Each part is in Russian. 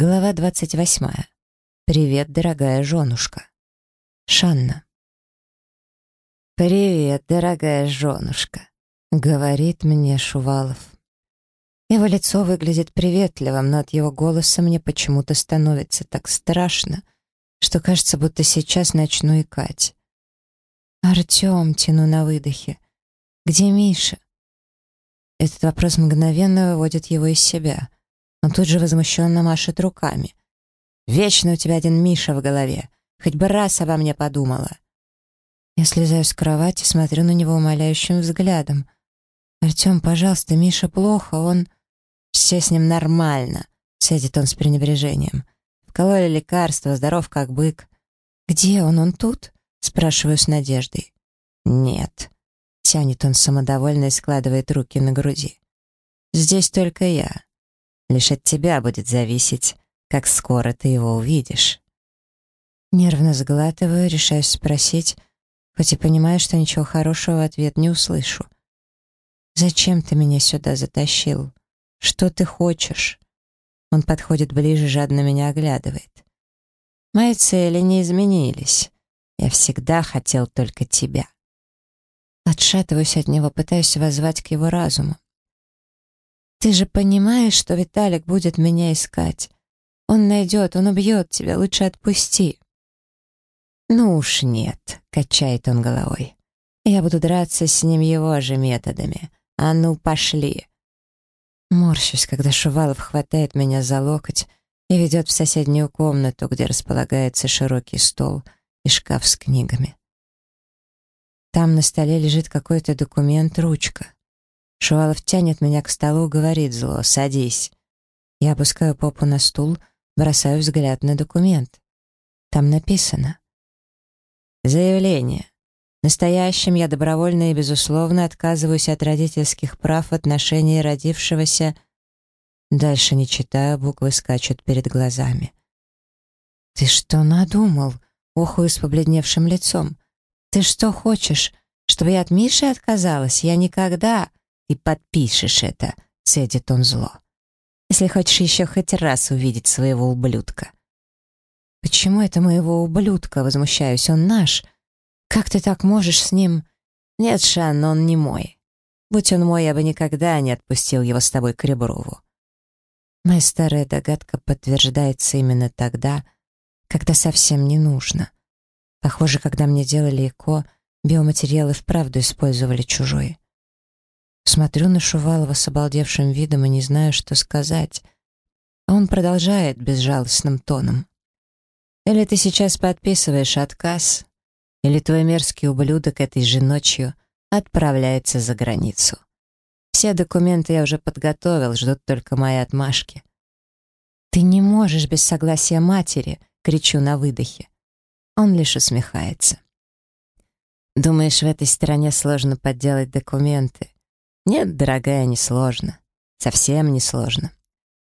Глава 28. Привет, дорогая женушка. Шанна. «Привет, дорогая женушка», — говорит мне Шувалов. Его лицо выглядит приветливым, но от его голоса мне почему-то становится так страшно, что кажется, будто сейчас начну икать. «Артем», — тяну на выдохе, — «где Миша?» Этот вопрос мгновенно выводит его из себя — он тут же возмущенно машет руками. «Вечно у тебя один Миша в голове. Хоть бы раз обо мне подумала». Я слезаю с кровати, смотрю на него умоляющим взглядом. «Артем, пожалуйста, Миша плохо, он...» «Все с ним нормально», — сядет он с пренебрежением. «Вкололи лекарство, здоров как бык». «Где он? Он тут?» — спрашиваю с надеждой. «Нет», — тянет он самодовольно и складывает руки на груди. «Здесь только я. Лишь от тебя будет зависеть, как скоро ты его увидишь. Нервно сглатываю, решаюсь спросить, хоть и понимаю, что ничего хорошего в ответ не услышу. «Зачем ты меня сюда затащил? Что ты хочешь?» Он подходит ближе, жадно меня оглядывает. «Мои цели не изменились. Я всегда хотел только тебя». Отшатываюсь от него, пытаюсь воззвать к его разуму. Ты же понимаешь, что Виталик будет меня искать. Он найдет, он убьет тебя, лучше отпусти. Ну уж нет, качает он головой. Я буду драться с ним его же методами. А ну, пошли. Морщусь, когда Шувалов хватает меня за локоть и ведет в соседнюю комнату, где располагается широкий стол и шкаф с книгами. Там на столе лежит какой-то документ, ручка. Шувалов тянет меня к столу, говорит зло «Садись». Я опускаю попу на стул, бросаю взгляд на документ. Там написано. Заявление. Настоящим я добровольно и безусловно отказываюсь от родительских прав в отношении родившегося. Дальше не читаю, буквы скачут перед глазами. «Ты что надумал?» — ухую с побледневшим лицом. «Ты что хочешь, чтобы я от Миши отказалась? Я никогда...» и подпишешь это», — цедит он зло. «Если хочешь еще хоть раз увидеть своего ублюдка». «Почему это моего ублюдка?» — возмущаюсь. «Он наш. Как ты так можешь с ним...» «Нет, Шан, он не мой. Будь он мой, я бы никогда не отпустил его с тобой к Реброву». Моя старая догадка подтверждается именно тогда, когда совсем не нужно. Похоже, когда мне делали ЭКО, биоматериалы вправду использовали чужой. Смотрю на Шувалова с обалдевшим видом и не знаю, что сказать. А он продолжает безжалостным тоном. «Или ты сейчас подписываешь отказ, или твой мерзкий ублюдок этой же ночью отправляется за границу. Все документы я уже подготовил, ждут только мои отмашки». «Ты не можешь без согласия матери!» — кричу на выдохе. Он лишь усмехается. «Думаешь, в этой стране сложно подделать документы?» Нет, дорогая, не сложно. Совсем не сложно.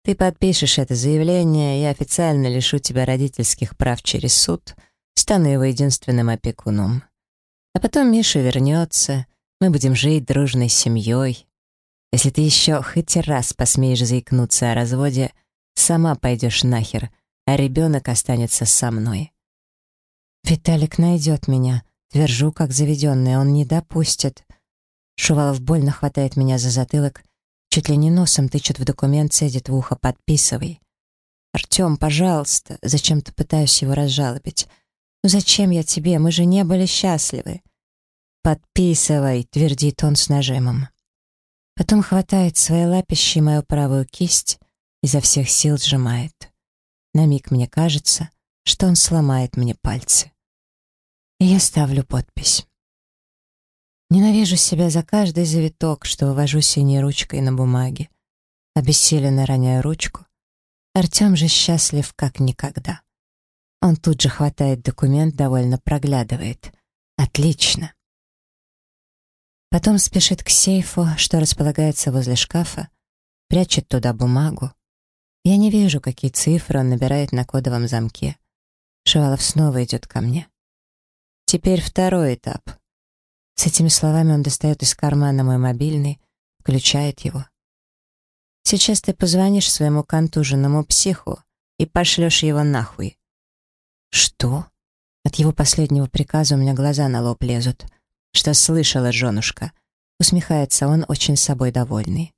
Ты подпишешь это заявление, я официально лишу тебя родительских прав через суд, стану его единственным опекуном. А потом Миша вернется, мы будем жить дружной семьей. Если ты еще хоть раз посмеешь заикнуться о разводе, сама пойдешь нахер, а ребенок останется со мной. Виталик найдет меня, твержу, как заведенный, он не допустит. Шувалов больно хватает меня за затылок, чуть ли не носом тычет в документ, цедит в ухо «подписывай». «Артем, пожалуйста!» Зачем-то пытаюсь его разжалобить. «Ну зачем я тебе? Мы же не были счастливы!» «Подписывай!» — твердит он с нажимом. Потом хватает своей лапищей мою правую кисть, изо всех сил сжимает. На миг мне кажется, что он сломает мне пальцы. И я ставлю подпись. Ненавижу себя за каждый завиток, что вывожу синей ручкой на бумаге. Обессиленно роняю ручку. Артем же счастлив как никогда. Он тут же хватает документ, довольно проглядывает. Отлично. Потом спешит к сейфу, что располагается возле шкафа, прячет туда бумагу. Я не вижу, какие цифры он набирает на кодовом замке. Шувалов снова идет ко мне. Теперь второй этап — с этими словами он достает из кармана мой мобильный, включает его. «Сейчас ты позвонишь своему контуженному психу, и пошлешь его нахуй». «Что?» От его последнего приказа у меня глаза на лоб лезут. «Что слышала, женушка?» Усмехается он, очень собой довольный.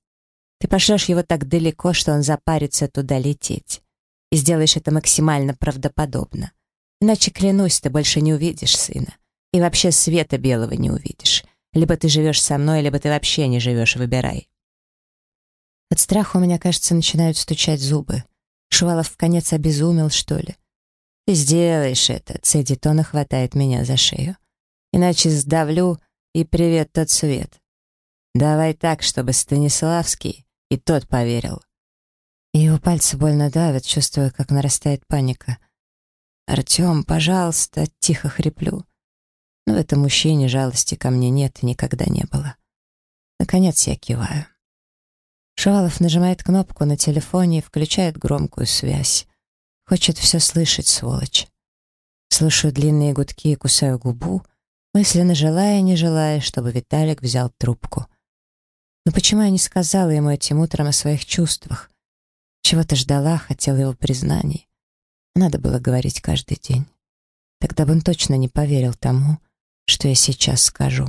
«Ты пошлешь его так далеко, что он запарится туда лететь. И сделаешь это максимально правдоподобно. Иначе, клянусь, ты больше не увидишь сына. И вообще света белого не увидишь. Либо ты живешь со мной, либо ты вообще не живешь, выбирай». От страха у меня, кажется, начинают стучать зубы. Шувалов в конец обезумел, что ли? «Ты сделаешь это», — цедит он и хватает меня за шею. «Иначе сдавлю, и привет тот свет. Давай так, чтобы Станиславский и тот поверил». И его пальцы больно давят, чувствуя, как нарастает паника. «Артем, пожалуйста», — тихо хриплю. Но в этом мужчине жалости ко мне нет и никогда не было. Наконец я киваю. Шувалов нажимает кнопку на телефоне и включает громкую связь. Хочет все слышать, сволочь. Слышу длинные гудки и кусаю губу, мысленно желая не желая, чтобы Виталик взял трубку. Но почему я не сказала ему этим утром о своих чувствах? Чего-то ждала, хотела его признаний. Надо было говорить каждый день. Тогда бы он точно не поверил тому, что я сейчас скажу.